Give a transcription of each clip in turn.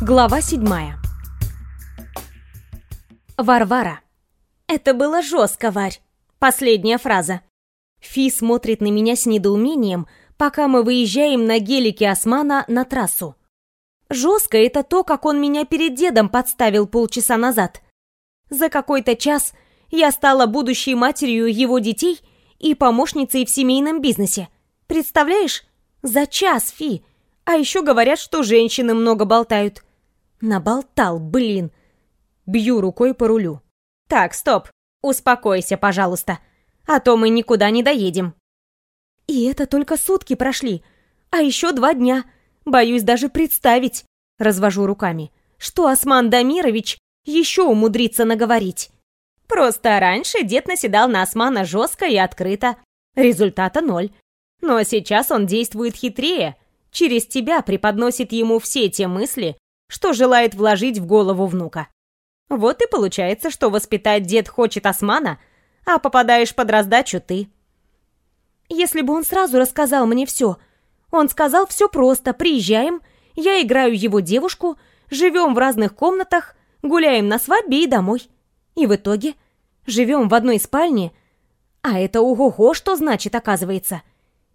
Глава седьмая. Варвара. Это было жестко, Варь. Последняя фраза. Фи смотрит на меня с недоумением, пока мы выезжаем на гелике Османа на трассу. Жестко это то, как он меня перед дедом подставил полчаса назад. За какой-то час я стала будущей матерью его детей и помощницей в семейном бизнесе. Представляешь? За час, Фи. А еще говорят, что женщины много болтают. Наболтал, блин. Бью рукой по рулю. Так, стоп. Успокойся, пожалуйста. А то мы никуда не доедем. И это только сутки прошли. А еще два дня. Боюсь даже представить. Развожу руками. Что Осман Дамирович еще умудрится наговорить? Просто раньше дед наседал на Османа жестко и открыто. Результата ноль. Но сейчас он действует хитрее. Через тебя преподносит ему все те мысли, что желает вложить в голову внука. Вот и получается, что воспитать дед хочет Османа, а попадаешь под раздачу ты. Если бы он сразу рассказал мне все. Он сказал все просто, приезжаем, я играю его девушку, живем в разных комнатах, гуляем на свадьбе и домой. И в итоге живем в одной спальне, а это ого-го, что значит, оказывается.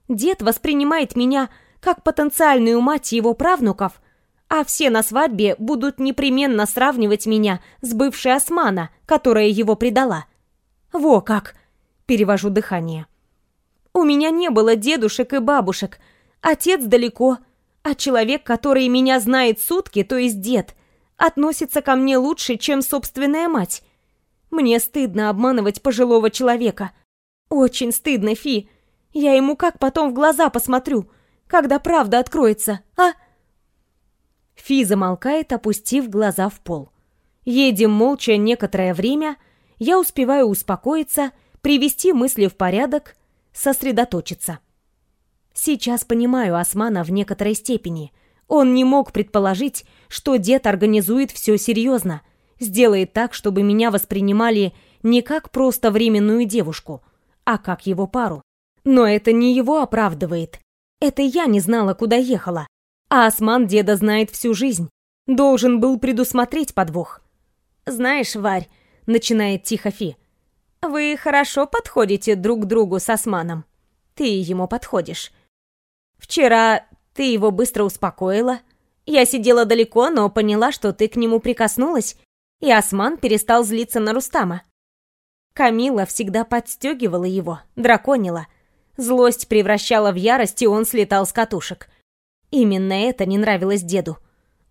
Дед воспринимает меня как потенциальную мать его правнуков, а все на свадьбе будут непременно сравнивать меня с бывшей Османа, которая его предала. Во как! Перевожу дыхание. У меня не было дедушек и бабушек. Отец далеко, а человек, который меня знает сутки, то есть дед, относится ко мне лучше, чем собственная мать. Мне стыдно обманывать пожилого человека. Очень стыдно, Фи. Я ему как потом в глаза посмотрю, когда правда откроется, а? Фи замолкает, опустив глаза в пол. Едем молча некоторое время, я успеваю успокоиться, привести мысли в порядок, сосредоточиться. Сейчас понимаю Османа в некоторой степени. Он не мог предположить, что дед организует все серьезно, сделает так, чтобы меня воспринимали не как просто временную девушку, а как его пару. Но это не его оправдывает. Это я не знала, куда ехала. А Осман деда знает всю жизнь. Должен был предусмотреть подвох. «Знаешь, Варь», — начинает тихо Фи, — «вы хорошо подходите друг к другу с Османом. Ты ему подходишь. Вчера ты его быстро успокоила. Я сидела далеко, но поняла, что ты к нему прикоснулась, и Осман перестал злиться на Рустама. Камила всегда подстегивала его, драконила. Злость превращала в ярость, и он слетал с катушек. Именно это не нравилось деду.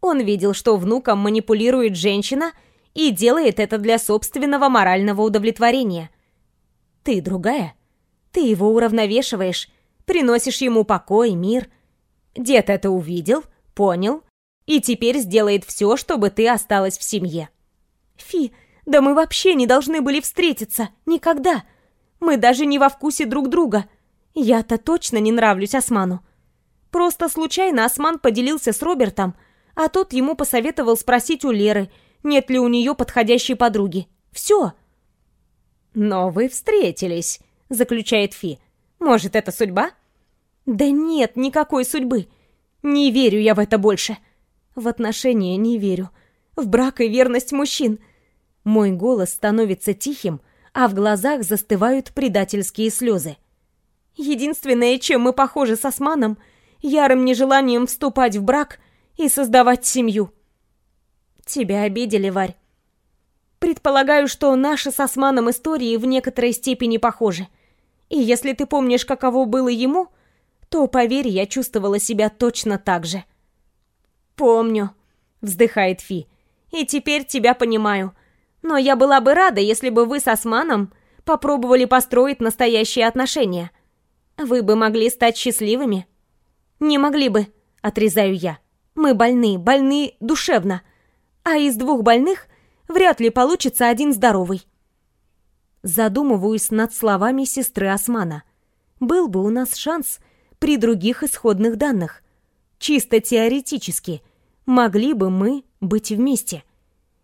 Он видел, что внуком манипулирует женщина и делает это для собственного морального удовлетворения. Ты другая. Ты его уравновешиваешь, приносишь ему покой, мир. Дед это увидел, понял, и теперь сделает все, чтобы ты осталась в семье. Фи, да мы вообще не должны были встретиться, никогда. Мы даже не во вкусе друг друга. Я-то точно не нравлюсь Осману. Просто случайно Осман поделился с Робертом, а тот ему посоветовал спросить у Леры, нет ли у нее подходящей подруги. Все. «Но вы встретились», — заключает Фи. «Может, это судьба?» «Да нет никакой судьбы. Не верю я в это больше. В отношения не верю. В брак и верность мужчин». Мой голос становится тихим, а в глазах застывают предательские слезы. Единственное, чем мы похожи с Османом — ярым нежеланием вступать в брак и создавать семью. Тебя обидели, Варь. Предполагаю, что наши с Османом истории в некоторой степени похожи. И если ты помнишь, каково было ему, то, поверь, я чувствовала себя точно так же. «Помню», — вздыхает Фи, — «и теперь тебя понимаю. Но я была бы рада, если бы вы с Османом попробовали построить настоящие отношения. Вы бы могли стать счастливыми». «Не могли бы», — отрезаю я. «Мы больны, больны душевно. А из двух больных вряд ли получится один здоровый». Задумываюсь над словами сестры Османа. Был бы у нас шанс при других исходных данных. Чисто теоретически, могли бы мы быть вместе?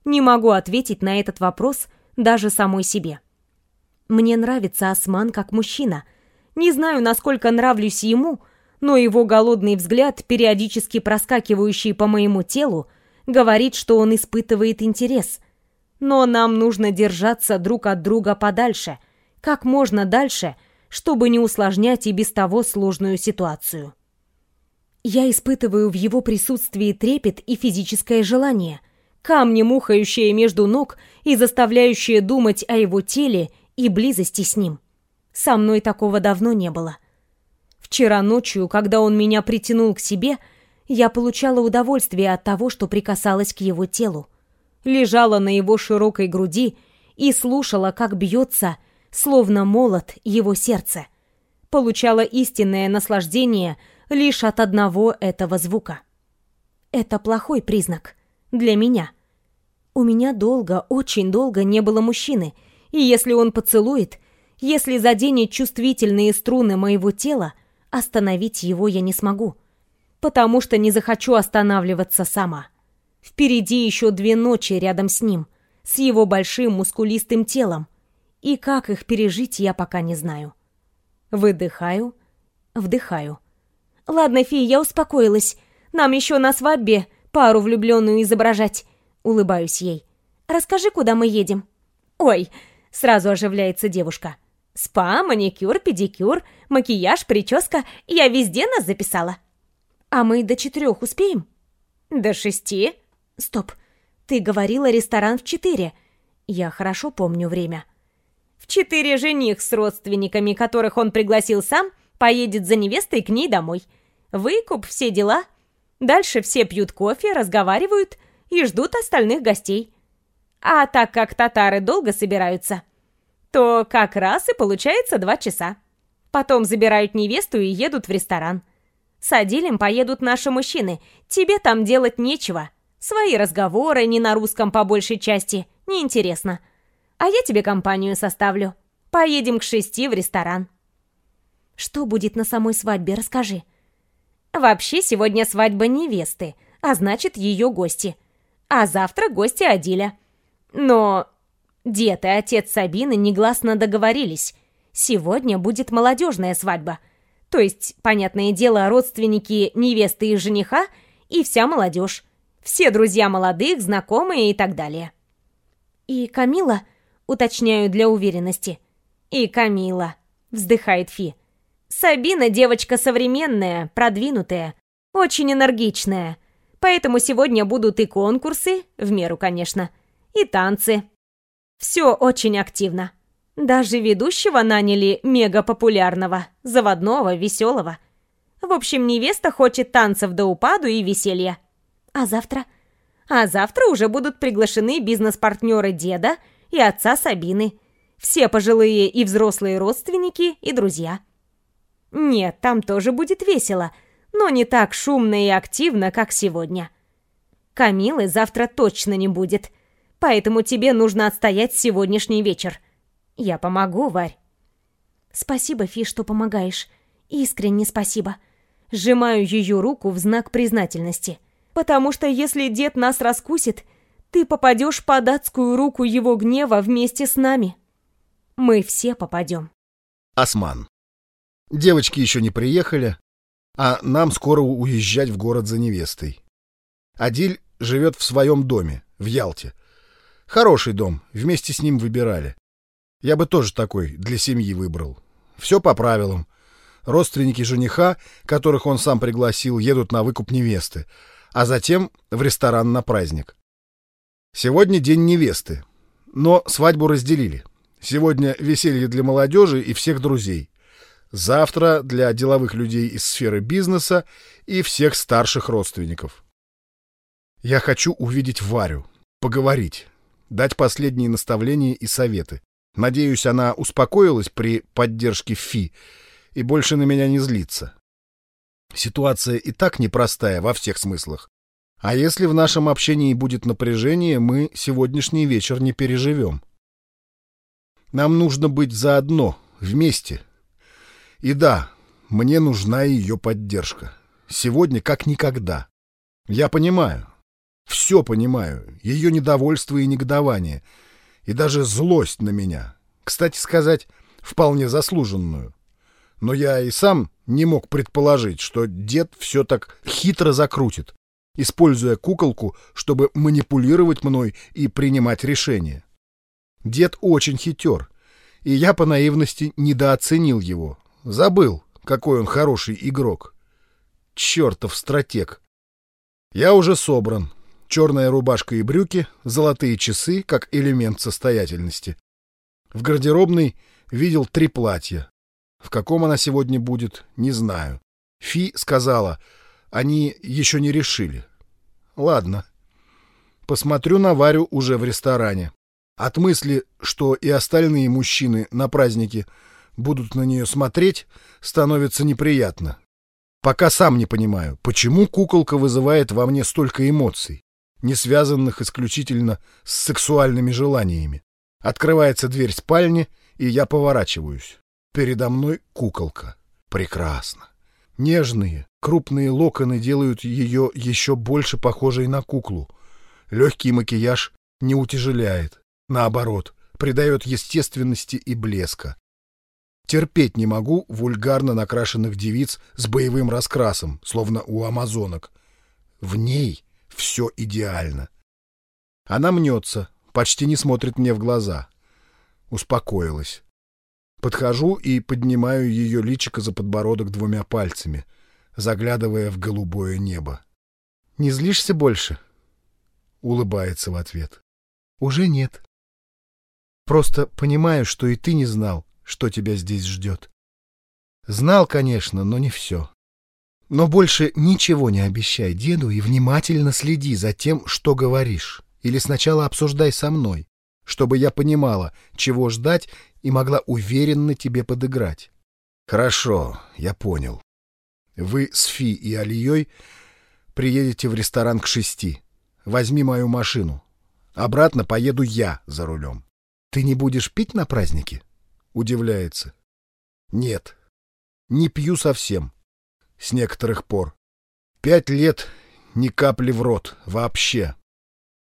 Не могу ответить на этот вопрос даже самой себе. Мне нравится Осман как мужчина. Не знаю, насколько нравлюсь ему, — но его голодный взгляд, периодически проскакивающий по моему телу, говорит, что он испытывает интерес. Но нам нужно держаться друг от друга подальше, как можно дальше, чтобы не усложнять и без того сложную ситуацию. Я испытываю в его присутствии трепет и физическое желание, камни, мухающие между ног и заставляющие думать о его теле и близости с ним. Со мной такого давно не было. Вчера ночью, когда он меня притянул к себе, я получала удовольствие от того, что прикасалась к его телу. Лежала на его широкой груди и слушала, как бьется, словно молот, его сердце. Получала истинное наслаждение лишь от одного этого звука. Это плохой признак. Для меня. У меня долго, очень долго не было мужчины, и если он поцелует, если заденет чувствительные струны моего тела, остановить его я не смогу, потому что не захочу останавливаться сама. Впереди еще две ночи рядом с ним, с его большим мускулистым телом, и как их пережить, я пока не знаю. Выдыхаю, вдыхаю. «Ладно, Фи, я успокоилась. Нам еще на свадьбе пару влюбленную изображать», — улыбаюсь ей. «Расскажи, куда мы едем». «Ой», — сразу оживляется девушка. Спа, маникюр, педикюр, макияж, прическа. Я везде нас записала. А мы до четырех успеем? До шести. Стоп. Ты говорила ресторан в четыре. Я хорошо помню время. В четыре жених с родственниками, которых он пригласил сам, поедет за невестой к ней домой. Выкуп, все дела. Дальше все пьют кофе, разговаривают и ждут остальных гостей. А так как татары долго собираются, то как раз и получается два часа. Потом забирают невесту и едут в ресторан. С Адилем поедут наши мужчины. Тебе там делать нечего. Свои разговоры не на русском по большей части. Неинтересно. А я тебе компанию составлю. Поедем к шести в ресторан. Что будет на самой свадьбе, расскажи. Вообще сегодня свадьба невесты, а значит ее гости. А завтра гости Адиля. Но Дед и отец Сабины негласно договорились. Сегодня будет молодежная свадьба. То есть, понятное дело, родственники невесты и жениха и вся молодежь. Все друзья молодых, знакомые и так далее. «И Камила?» — уточняю для уверенности. «И Камила», — вздыхает Фи. «Сабина девочка современная, продвинутая, очень энергичная. Поэтому сегодня будут и конкурсы, в меру, конечно, и танцы, все очень активно. Даже ведущего наняли мега-популярного, заводного, веселого. В общем, невеста хочет танцев до упаду и веселья. А завтра? А завтра уже будут приглашены бизнес-партнеры деда и отца Сабины. Все пожилые и взрослые родственники и друзья. Нет, там тоже будет весело, но не так шумно и активно, как сегодня. Камилы завтра точно не будет – поэтому тебе нужно отстоять сегодняшний вечер. Я помогу, Варь». «Спасибо, Фи, что помогаешь. Искренне спасибо». Сжимаю ее руку в знак признательности. «Потому что если дед нас раскусит, ты попадешь под адскую руку его гнева вместе с нами. Мы все попадем». Осман. Девочки еще не приехали, а нам скоро уезжать в город за невестой. Адиль живет в своем доме, в Ялте. Хороший дом, вместе с ним выбирали. Я бы тоже такой для семьи выбрал. Все по правилам. Родственники жениха, которых он сам пригласил, едут на выкуп невесты, а затем в ресторан на праздник. Сегодня день невесты, но свадьбу разделили. Сегодня веселье для молодежи и всех друзей. Завтра для деловых людей из сферы бизнеса и всех старших родственников. Я хочу увидеть Варю, поговорить, дать последние наставления и советы. Надеюсь, она успокоилась при поддержке Фи и больше на меня не злится. Ситуация и так непростая во всех смыслах. А если в нашем общении будет напряжение, мы сегодняшний вечер не переживем. Нам нужно быть заодно, вместе. И да, мне нужна ее поддержка. Сегодня как никогда. Я понимаю, все понимаю, ее недовольство и негодование, и даже злость на меня. Кстати сказать, вполне заслуженную. Но я и сам не мог предположить, что дед все так хитро закрутит. используя куколку, чтобы манипулировать мной и принимать решения. Дед очень хитер, и я по наивности недооценил его. Забыл, какой он хороший игрок. Чертов стратег. Я уже собран. Черная рубашка и брюки, золотые часы, как элемент состоятельности. В гардеробной видел три платья. В каком она сегодня будет, не знаю. Фи сказала, они еще не решили. Ладно. Посмотрю на Варю уже в ресторане. От мысли, что и остальные мужчины на празднике будут на нее смотреть, становится неприятно. Пока сам не понимаю, почему куколка вызывает во мне столько эмоций, не связанных исключительно с сексуальными желаниями. Открывается дверь спальни, и я поворачиваюсь. Передо мной куколка. Прекрасно. Нежные, крупные локоны делают ее еще больше похожей на куклу. Легкий макияж не утяжеляет. Наоборот, придает естественности и блеска. Терпеть не могу вульгарно накрашенных девиц с боевым раскрасом, словно у амазонок. В ней все идеально. Она мнется, почти не смотрит мне в глаза. Успокоилась. Подхожу и поднимаю ее личико за подбородок двумя пальцами, заглядывая в голубое небо. «Не злишься больше?» Улыбается в ответ. «Уже нет. Просто понимаю, что и ты не знал, что тебя здесь ждет. Знал, конечно, но не все. Но больше ничего не обещай деду и внимательно следи за тем, что говоришь. Или сначала обсуждай со мной, чтобы я понимала, чего ждать и могла уверенно тебе подыграть. Хорошо, я понял. Вы с Фи и Алией приедете в ресторан к шести. Возьми мою машину. Обратно поеду я за рулем. Ты не будешь пить на празднике? Удивляется. Нет, не пью совсем. С некоторых пор. Пять лет ни капли в рот. Вообще.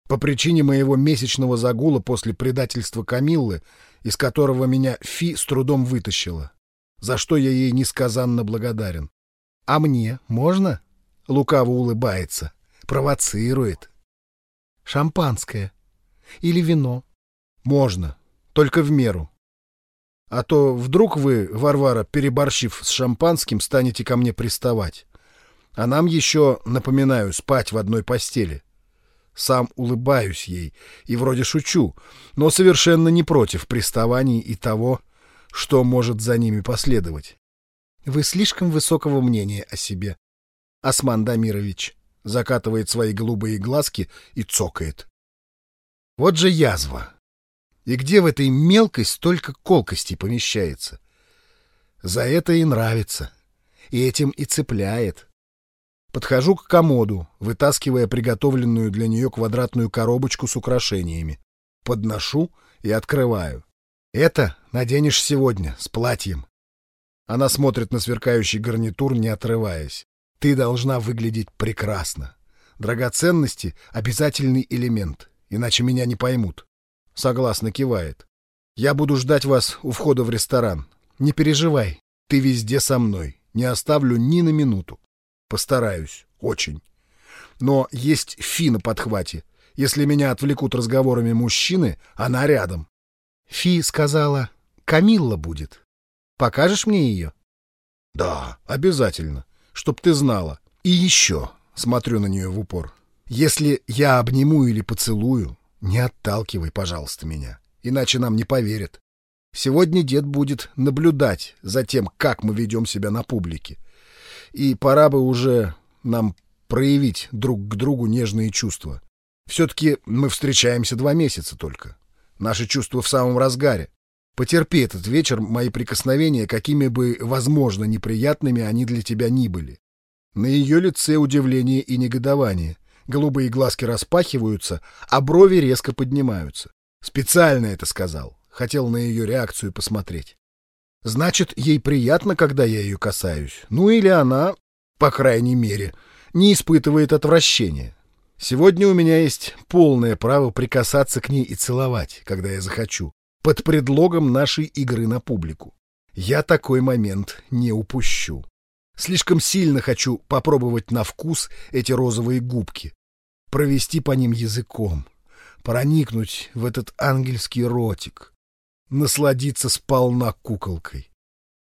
По причине моего месячного загула после предательства Камиллы, из которого меня Фи с трудом вытащила. За что я ей несказанно благодарен. А мне можно? Лукаво улыбается. Провоцирует. Шампанское. Или вино. Можно. Только в меру. А то вдруг вы, Варвара, переборщив с шампанским, станете ко мне приставать. А нам еще, напоминаю, спать в одной постели. Сам улыбаюсь ей и вроде шучу, но совершенно не против приставаний и того, что может за ними последовать. Вы слишком высокого мнения о себе. Осман Дамирович закатывает свои голубые глазки и цокает. Вот же язва. И где в этой мелкой столько колкостей помещается? За это и нравится. И этим и цепляет. Подхожу к комоду, вытаскивая приготовленную для нее квадратную коробочку с украшениями. Подношу и открываю. Это наденешь сегодня, с платьем. Она смотрит на сверкающий гарнитур, не отрываясь. Ты должна выглядеть прекрасно. Драгоценности — обязательный элемент, иначе меня не поймут. Согласно кивает. Я буду ждать вас у входа в ресторан. Не переживай, ты везде со мной. Не оставлю ни на минуту. Постараюсь. Очень. Но есть Фи на подхвате. Если меня отвлекут разговорами мужчины, она рядом. Фи сказала, Камилла будет. Покажешь мне ее? Да, обязательно. Чтоб ты знала. И еще, смотрю на нее в упор. Если я обниму или поцелую, не отталкивай, пожалуйста, меня, иначе нам не поверят. Сегодня дед будет наблюдать за тем, как мы ведем себя на публике. И пора бы уже нам проявить друг к другу нежные чувства. Все-таки мы встречаемся два месяца только. Наши чувства в самом разгаре. Потерпи этот вечер мои прикосновения, какими бы, возможно, неприятными они для тебя ни были. На ее лице удивление и негодование — Голубые глазки распахиваются, а брови резко поднимаются. Специально это сказал. Хотел на ее реакцию посмотреть. Значит, ей приятно, когда я ее касаюсь. Ну или она, по крайней мере, не испытывает отвращения. Сегодня у меня есть полное право прикасаться к ней и целовать, когда я захочу, под предлогом нашей игры на публику. Я такой момент не упущу. Слишком сильно хочу попробовать на вкус эти розовые губки, провести по ним языком, проникнуть в этот ангельский ротик, насладиться сполна куколкой.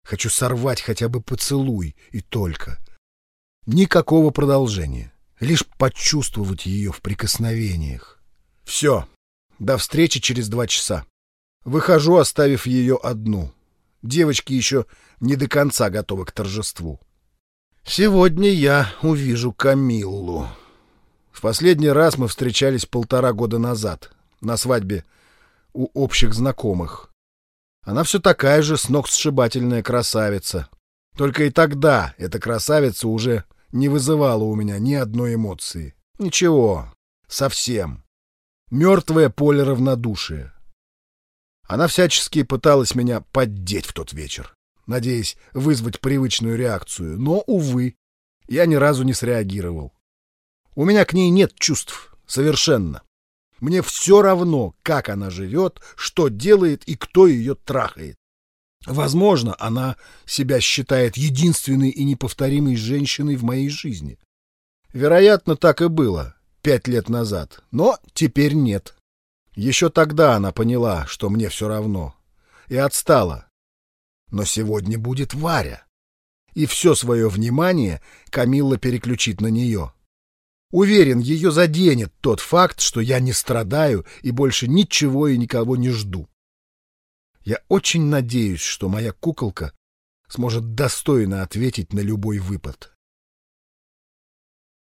Хочу сорвать хотя бы поцелуй и только. Никакого продолжения, лишь почувствовать ее в прикосновениях. Все, до встречи через два часа. Выхожу, оставив ее одну. Девочки еще не до конца готовы к торжеству. Сегодня я увижу Камиллу. В последний раз мы встречались полтора года назад, на свадьбе у общих знакомых. Она все такая же сногсшибательная красавица. Только и тогда эта красавица уже не вызывала у меня ни одной эмоции. Ничего, совсем. Мертвое поле равнодушия. Она всячески пыталась меня поддеть в тот вечер надеясь вызвать привычную реакцию, но, увы, я ни разу не среагировал. У меня к ней нет чувств, совершенно. Мне все равно, как она живет, что делает и кто ее трахает. Возможно, она себя считает единственной и неповторимой женщиной в моей жизни. Вероятно, так и было пять лет назад, но теперь нет. Еще тогда она поняла, что мне все равно, и отстала, но сегодня будет Варя. И все свое внимание Камилла переключит на нее. Уверен, ее заденет тот факт, что я не страдаю и больше ничего и никого не жду. Я очень надеюсь, что моя куколка сможет достойно ответить на любой выпад.